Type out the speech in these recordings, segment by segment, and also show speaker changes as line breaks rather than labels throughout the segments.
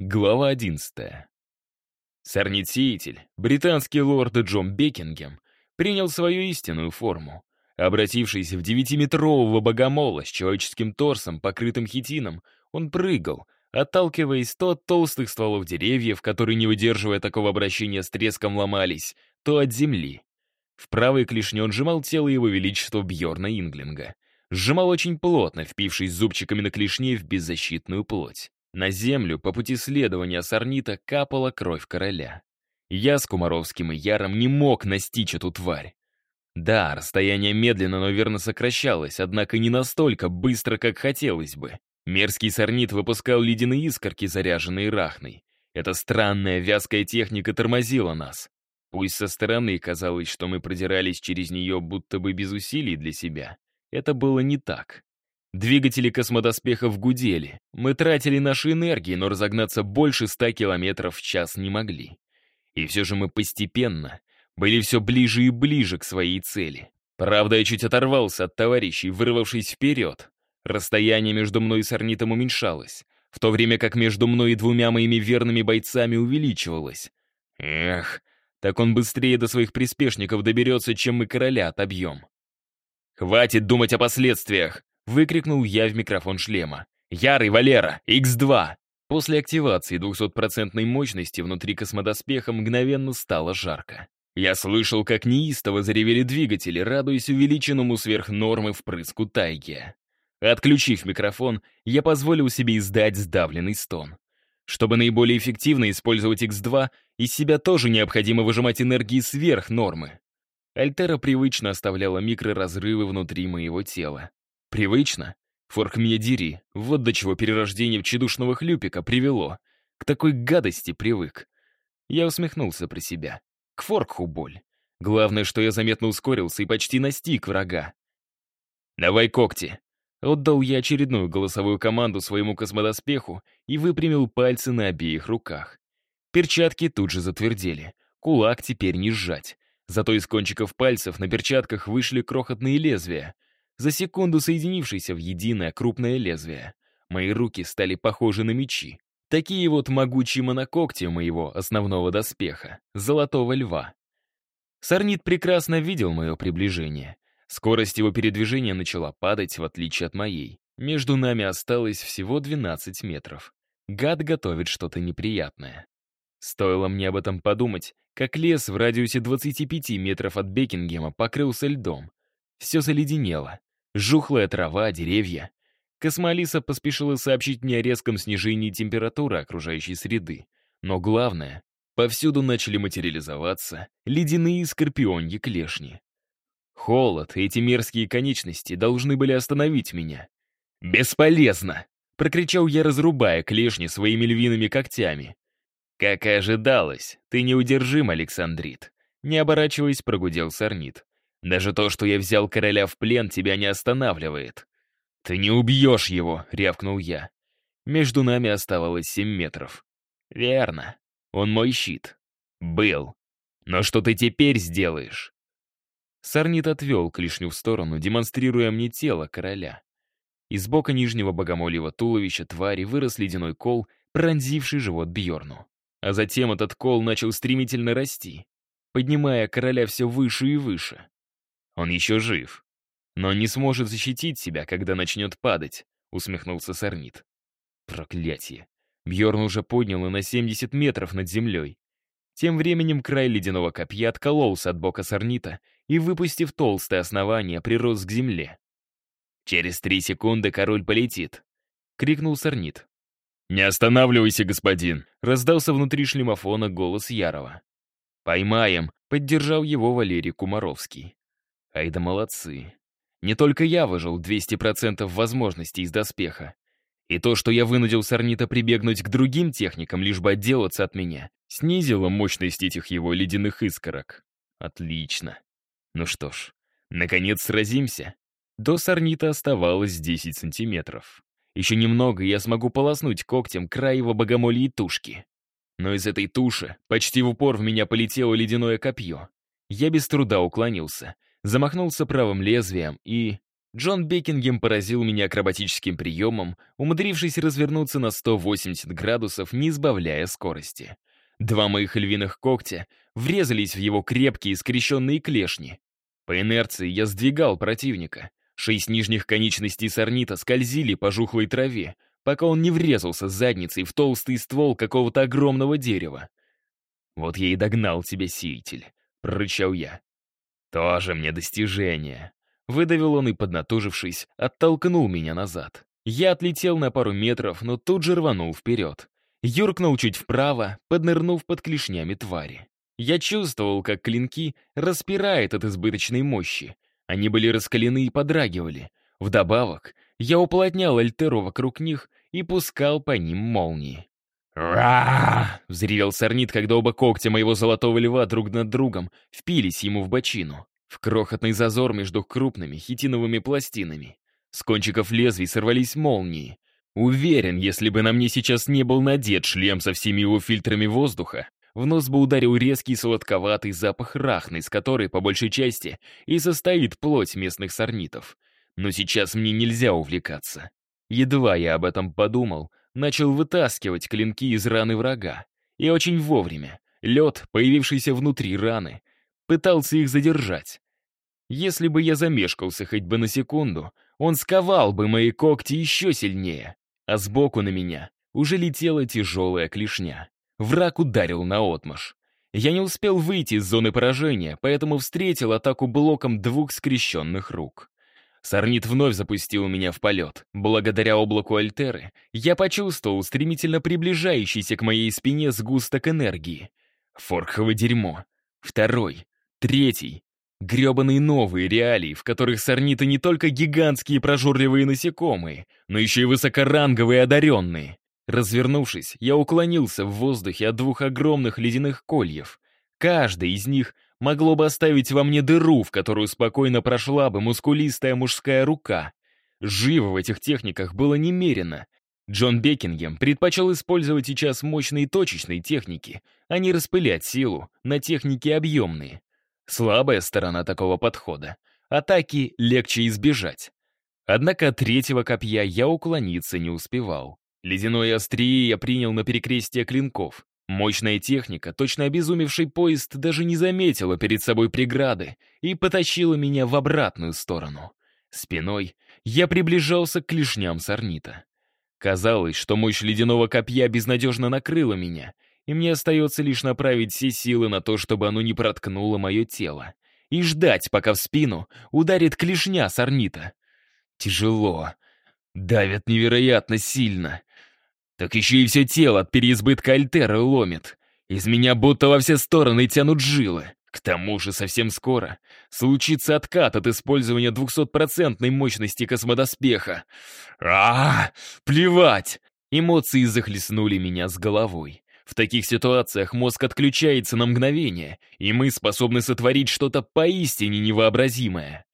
Глава 11. Сорнит-сеятель, британский лорд Джон Бекингем, принял свою истинную форму. Обратившись в девятиметрового богомола с человеческим торсом, покрытым хитином, он прыгал, отталкиваясь то от толстых стволов деревьев, которые, не выдерживая такого обращения, с треском ломались, то от земли. В правой клешне он сжимал тело его величества Бьорна Инглинга. Сжимал очень плотно, впившись зубчиками на клешне в беззащитную плоть. На землю по пути следования Сорнита капала кровь короля. Я с Кумаровским и Яром не мог настичь эту тварь. Да, расстояние медленно, но верно сокращалось, однако не настолько быстро, как хотелось бы. Мерзкий сорнит выпускал ледяные искорки, заряженные рахной. Эта странная вязкая техника тормозила нас. Пусть со стороны казалось, что мы продирались через нее будто бы без усилий для себя. Это было не так. Двигатели космодоспехов гудели. Мы тратили наши энергии, но разогнаться больше ста километров в час не могли. И все же мы постепенно были все ближе и ближе к своей цели. Правда, я чуть оторвался от товарищей, вырвавшись вперед. Расстояние между мной и Сорнитом уменьшалось, в то время как между мной и двумя моими верными бойцами увеличивалось. Эх, так он быстрее до своих приспешников доберется, чем мы короля отобьем. «Хватит думать о последствиях!» Выкрикнул я в микрофон шлема. «Ярый, Валера! Х2!» После активации 200% мощности внутри космодоспеха мгновенно стало жарко. Я слышал, как неистово заревели двигатели, радуясь увеличенному сверх нормы впрыску тайги. Отключив микрофон, я позволил себе издать сдавленный стон. Чтобы наиболее эффективно использовать X2, из себя тоже необходимо выжимать энергии сверх нормы. Альтера привычно оставляла микроразрывы внутри моего тела. Привычно? Форк вот до чего перерождение в чедушного хлюпика привело. К такой гадости привык. Я усмехнулся про себя. К форкху боль. Главное, что я заметно ускорился и почти настиг врага. «Давай когти!» Отдал я очередную голосовую команду своему космодоспеху и выпрямил пальцы на обеих руках. Перчатки тут же затвердели. Кулак теперь не сжать. Зато из кончиков пальцев на перчатках вышли крохотные лезвия — за секунду соединившиеся в единое крупное лезвие. Мои руки стали похожи на мечи. Такие вот могучие монокогти моего основного доспеха, золотого льва. Сорнит прекрасно видел мое приближение. Скорость его передвижения начала падать, в отличие от моей. Между нами осталось всего 12 метров. Гад готовит что-то неприятное. Стоило мне об этом подумать, как лес в радиусе 25 метров от Бекингема покрылся льдом. Все заледенело. Жухлая трава, деревья. Космолиса поспешила сообщить мне о резком снижении температуры окружающей среды. Но главное, повсюду начали материализоваться ледяные скорпионьи клешни. Холод и эти мерзкие конечности должны были остановить меня. «Бесполезно!» — прокричал я, разрубая клешни своими львиными когтями. «Как и ожидалось, ты неудержим, Александрит!» Не оборачиваясь, прогудел Сорнит. Даже то, что я взял короля в плен, тебя не останавливает. Ты не убьешь его, рявкнул я. Между нами оставалось семь метров. Верно. Он мой щит. Был. Но что ты теперь сделаешь? Сарнит отвел клешню в сторону, демонстрируя мне тело короля. Из бока нижнего богомольего туловища твари вырос ледяной кол, пронзивший живот Бьорну. А затем этот кол начал стремительно расти, поднимая короля все выше и выше. Он еще жив. Но не сможет защитить себя, когда начнет падать, усмехнулся Сорнит. Проклятие. Бьорн уже поднял на 70 метров над землей. Тем временем край ледяного копья откололся от бока Сорнита и, выпустив толстое основание, прирос к земле. «Через три секунды король полетит!» — крикнул Сорнит. «Не останавливайся, господин!» — раздался внутри шлемофона голос Ярова. «Поймаем!» — поддержал его Валерий Кумаровский. Ай да молодцы. Не только я выжил 200% возможностей из доспеха. И то, что я вынудил Сорнита прибегнуть к другим техникам, лишь бы отделаться от меня, снизило мощность этих его ледяных искорок. Отлично. Ну что ж, наконец сразимся. До Сорнита оставалось 10 сантиметров. Еще немного, и я смогу полоснуть когтем край его богомольей тушки. Но из этой туши почти в упор в меня полетело ледяное копье. Я без труда уклонился — замахнулся правым лезвием и... Джон Бекингем поразил меня акробатическим приемом, умудрившись развернуться на 180 градусов, не избавляя скорости. Два моих львиных когтя врезались в его крепкие скрещенные клешни. По инерции я сдвигал противника. Шесть нижних конечностей сорнита скользили по жухлой траве, пока он не врезался задницей в толстый ствол какого-то огромного дерева. «Вот я и догнал тебя, сеятель», — прорычал я. «Тоже мне достижение». Выдавил он и, поднатужившись, оттолкнул меня назад. Я отлетел на пару метров, но тут же рванул вперед. Юркнул чуть вправо, поднырнув под клешнями твари. Я чувствовал, как клинки распирает от избыточной мощи. Они были раскалены и подрагивали. Вдобавок, я уплотнял альтеру вокруг них и пускал по ним молнии. «Ра!» — взревел сорнит, когда оба когтя моего золотого льва друг над другом впились ему в бочину, в крохотный зазор между крупными хитиновыми пластинами. С кончиков лезвий сорвались молнии. Уверен, если бы на мне сейчас не был надет шлем со всеми его фильтрами воздуха, в нос бы ударил резкий сладковатый запах рахны, из которой, по большей части, и состоит плоть местных сорнитов. Но сейчас мне нельзя увлекаться. Едва я об этом подумал, начал вытаскивать клинки из раны врага. И очень вовремя. Лед, появившийся внутри раны, пытался их задержать. Если бы я замешкался хоть бы на секунду, он сковал бы мои когти еще сильнее. А сбоку на меня уже летела тяжелая клешня. Враг ударил наотмашь. Я не успел выйти из зоны поражения, поэтому встретил атаку блоком двух скрещенных рук. Сорнит вновь запустил меня в полет. Благодаря облаку Альтеры я почувствовал стремительно приближающийся к моей спине сгусток энергии. Форхово дерьмо. Второй. Третий. Гребаные новые реалии, в которых сорниты не только гигантские прожорливые насекомые, но еще и высокоранговые одаренные. Развернувшись, я уклонился в воздухе от двух огромных ледяных кольев. Каждый из них могло бы оставить во мне дыру, в которую спокойно прошла бы мускулистая мужская рука. Живо в этих техниках было немерено. Джон Бекингем предпочел использовать сейчас мощные точечные техники, а не распылять силу на техники объемные. Слабая сторона такого подхода. Атаки легче избежать. Однако от третьего копья я уклониться не успевал. Ледяное острие я принял на перекрестие клинков. Мощная техника, точно обезумевший поезд, даже не заметила перед собой преграды и потащила меня в обратную сторону. Спиной я приближался к клешням сорнита. Казалось, что мощь ледяного копья безнадежно накрыла меня, и мне остается лишь направить все силы на то, чтобы оно не проткнуло мое тело, и ждать, пока в спину ударит клешня сорнита. Тяжело. Давят невероятно сильно. Так еще и все тело от переизбытка альтера ломит. Из меня будто во все стороны тянут жилы. К тому же совсем скоро случится откат от использования двухсотпроцентной мощности космодоспеха. а, Плевать! Эмоции захлестнули меня с головой. В таких ситуациях мозг отключается на мгновение, и мы способны сотворить что-то поистине невообразимое.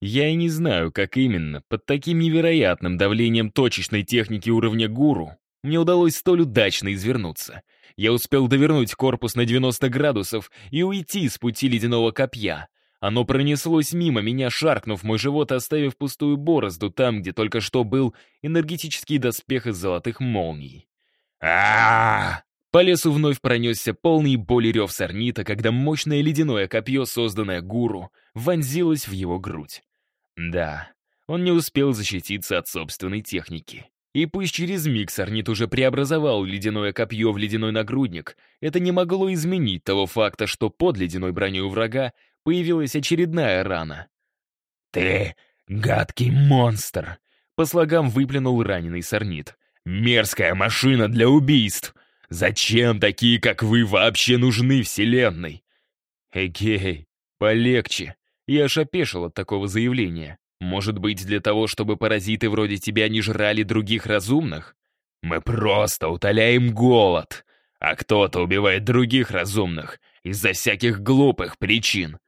Я и не знаю, как именно, под таким невероятным давлением точечной техники уровня гуру, мне удалось столь удачно извернуться. Я успел довернуть корпус на 90 градусов и уйти с пути ледяного копья. Оно пронеслось мимо меня, шаркнув мой живот, оставив пустую борозду там, где только что был энергетический доспех из золотых молний. а По лесу вновь пронесся полный боли рев сорнита, когда мощное ледяное копье, созданное гуру, вонзилось в его грудь. Да, он не успел защититься от собственной техники. И пусть через миг Сорнит уже преобразовал ледяное копье в ледяной нагрудник, это не могло изменить того факта, что под ледяной броней врага появилась очередная рана. «Ты гадкий монстр!» — по слогам выплюнул раненый Сорнит. «Мерзкая машина для убийств! Зачем такие, как вы, вообще нужны Вселенной?» «Эгей, полегче!» Я аж опешил от такого заявления. Может быть, для того, чтобы паразиты вроде тебя не жрали других разумных? Мы просто утоляем голод, а кто-то убивает других разумных из-за всяких глупых причин.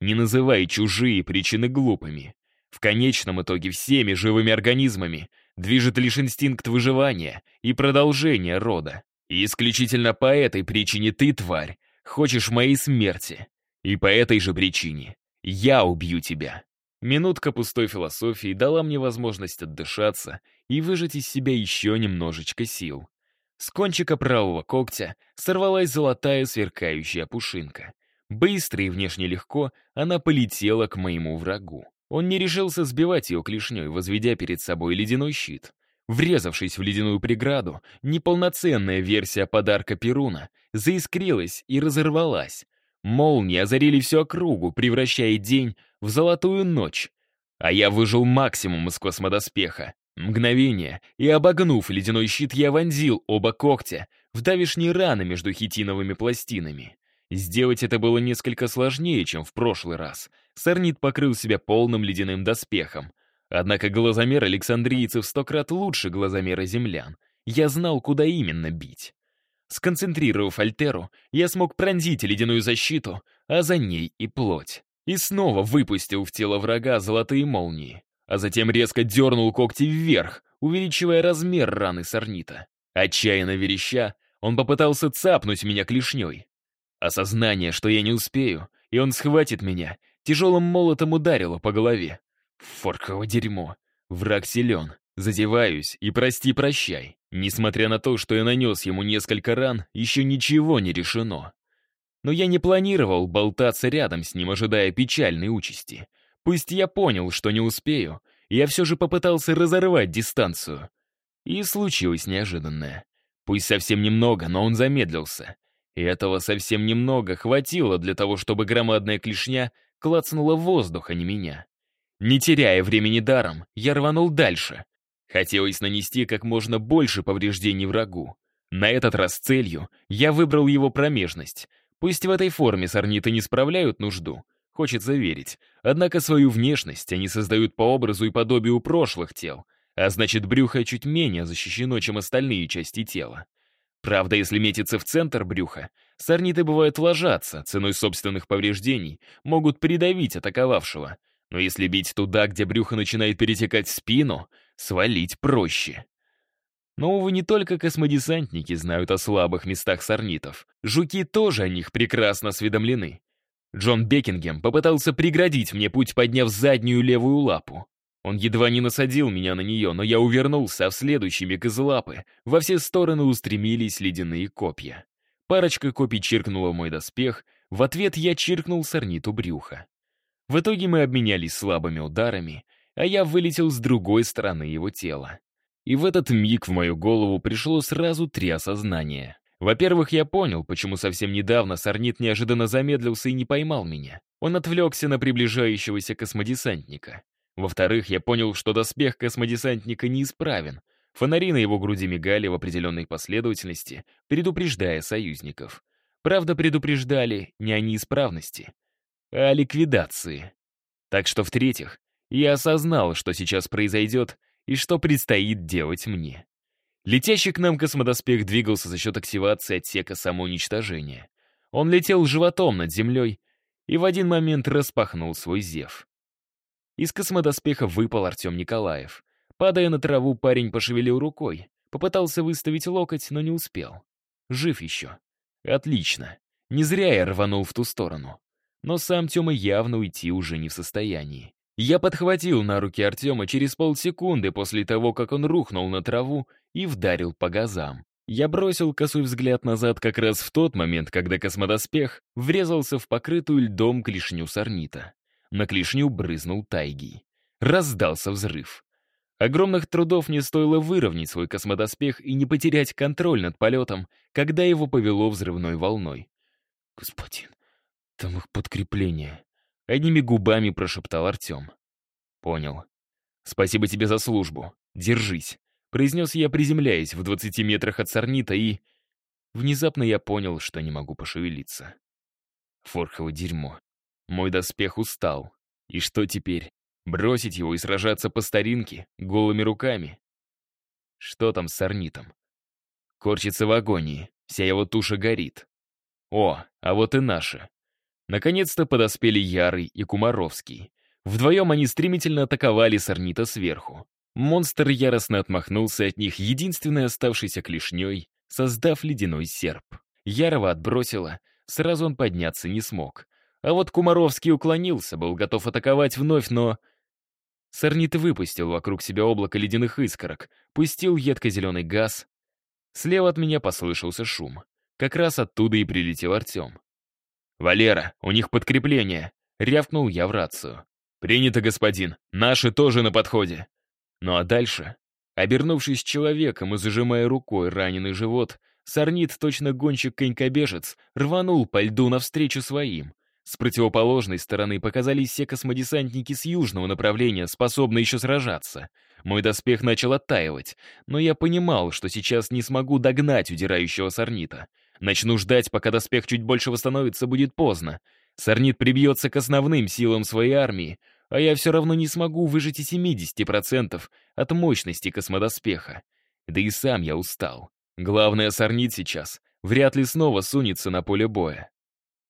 Не называй чужие причины глупыми. В конечном итоге всеми живыми организмами движет лишь инстинкт выживания и продолжения рода. И исключительно по этой причине ты, тварь, хочешь моей смерти. И по этой же причине я убью тебя. Минутка пустой философии дала мне возможность отдышаться и выжать из себя еще немножечко сил. С кончика правого когтя сорвалась золотая сверкающая пушинка. Быстро и внешне легко она полетела к моему врагу. Он не решился сбивать ее клешней, возведя перед собой ледяной щит. Врезавшись в ледяную преграду, неполноценная версия подарка Перуна заискрилась и разорвалась. Молнии озарили всю округу, превращая день в золотую ночь. А я выжил максимум из космодоспеха. Мгновение, и обогнув ледяной щит, я вонзил оба когтя в давишние раны между хитиновыми пластинами. Сделать это было несколько сложнее, чем в прошлый раз. Сорнит покрыл себя полным ледяным доспехом. Однако глазомер александрийцев сто крат лучше глазомера землян. Я знал, куда именно бить. Сконцентрировав альтеру, я смог пронзить ледяную защиту, а за ней и плоть. И снова выпустил в тело врага золотые молнии, а затем резко дернул когти вверх, увеличивая размер раны сорнита. Отчаянно вереща, он попытался цапнуть меня клешней. Осознание, что я не успею, и он схватит меня, тяжелым молотом ударило по голове. Форково дерьмо. Враг силен. Задеваюсь и прости-прощай. Несмотря на то, что я нанес ему несколько ран, еще ничего не решено. Но я не планировал болтаться рядом с ним, ожидая печальной участи. Пусть я понял, что не успею, я все же попытался разорвать дистанцию. И случилось неожиданное. Пусть совсем немного, но он замедлился. И этого совсем немного хватило для того, чтобы громадная клешня клацнула воздух, а не меня. Не теряя времени даром, я рванул дальше. Хотелось нанести как можно больше повреждений врагу. На этот раз целью я выбрал его промежность. Пусть в этой форме сорниты не справляют нужду, хочется верить. Однако свою внешность они создают по образу и подобию прошлых тел, а значит брюхо чуть менее защищено, чем остальные части тела. Правда, если метиться в центр брюха, сорниты бывают ложатся, ценой собственных повреждений, могут придавить атаковавшего. Но если бить туда, где брюхо начинает перетекать в спину, свалить проще. Но, увы, не только космодесантники знают о слабых местах сорнитов. Жуки тоже о них прекрасно осведомлены. Джон Бекингем попытался преградить мне путь, подняв заднюю левую лапу. Он едва не насадил меня на нее, но я увернулся, а в следующий миг из лапы во все стороны устремились ледяные копья. Парочка копий чиркнула мой доспех, в ответ я чиркнул сорниту брюха. В итоге мы обменялись слабыми ударами, а я вылетел с другой стороны его тела. И в этот миг в мою голову пришло сразу три осознания. Во-первых, я понял, почему совсем недавно Сорнит неожиданно замедлился и не поймал меня. Он отвлекся на приближающегося космодесантника. Во-вторых, я понял, что доспех космодесантника неисправен. Фонари на его груди мигали в определенной последовательности, предупреждая союзников. Правда, предупреждали не о неисправности, а о ликвидации. Так что, в-третьих, я осознал, что сейчас произойдет и что предстоит делать мне. Летящий к нам космодоспех двигался за счет активации отсека самоуничтожения. Он летел животом над землей и в один момент распахнул свой зев. Из космодоспеха выпал Артем Николаев. Падая на траву, парень пошевелил рукой. Попытался выставить локоть, но не успел. Жив еще. Отлично. Не зря я рванул в ту сторону. Но сам Тёма явно уйти уже не в состоянии. Я подхватил на руки Артема через полсекунды после того, как он рухнул на траву и вдарил по газам. Я бросил косой взгляд назад как раз в тот момент, когда космодоспех врезался в покрытую льдом клешню сорнита. На клешню брызнул тайгий. Раздался взрыв. Огромных трудов не стоило выровнять свой космодоспех и не потерять контроль над полетом, когда его повело взрывной волной. «Господин, там их подкрепление», Одними губами прошептал Артем. «Понял. Спасибо тебе за службу. Держись», — произнес я, приземляясь в 20 метрах от Сорнита, и... Внезапно я понял, что не могу пошевелиться. Форхово дерьмо. Мой доспех устал. И что теперь? Бросить его и сражаться по старинке, голыми руками? Что там с Сорнитом? Корчится в агонии, вся его туша горит. О, а вот и наша. Наконец-то подоспели Ярый и Кумаровский. Вдвоем они стремительно атаковали Сорнита сверху. Монстр яростно отмахнулся от них единственной оставшейся клешней, создав ледяной серп. Ярова отбросила, сразу он подняться не смог. А вот Кумаровский уклонился, был готов атаковать вновь, но Сорнит выпустил вокруг себя облако ледяных искорок, пустил едко-зеленый газ. Слева от меня послышался шум. Как раз оттуда и прилетел Артем. «Валера, у них подкрепление!» — рявкнул я в рацию. «Принято, господин. Наши тоже на подходе». Ну а дальше, обернувшись человеком и зажимая рукой раненый живот, Сорнит, точно гонщик-конькобежец, рванул по льду навстречу своим. С противоположной стороны показались все космодесантники с южного направления, способные еще сражаться. Мой доспех начал оттаивать, но я понимал, что сейчас не смогу догнать удирающего Сорнита. Начну ждать, пока доспех чуть больше восстановится, будет поздно. Сорнит прибьется к основным силам своей армии, а я все равно не смогу выжить и 70% от мощности космодоспеха. Да и сам я устал. Главное, Сорнит сейчас вряд ли снова сунется на поле боя.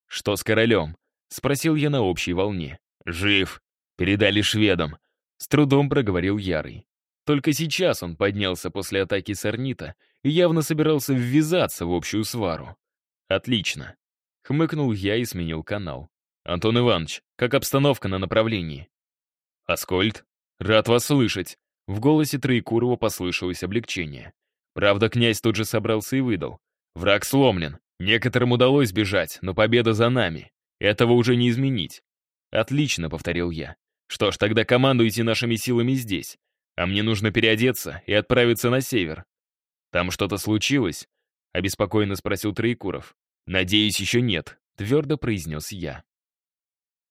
«Что с королем?» — спросил я на общей волне. «Жив. Передали шведам». С трудом проговорил Ярый. Только сейчас он поднялся после атаки Сорнита и явно собирался ввязаться в общую свару. «Отлично». Хмыкнул я и сменил канал. «Антон Иванович, как обстановка на направлении?» «Аскольд, рад вас слышать». В голосе Троекурова послышалось облегчение. Правда, князь тут же собрался и выдал. «Враг сломлен. Некоторым удалось бежать, но победа за нами. Этого уже не изменить». «Отлично», — повторил я. «Что ж, тогда командуйте нашими силами здесь. А мне нужно переодеться и отправиться на север». «Там что-то случилось?» — обеспокоенно спросил Троекуров. «Надеюсь, еще нет», — твердо произнес я.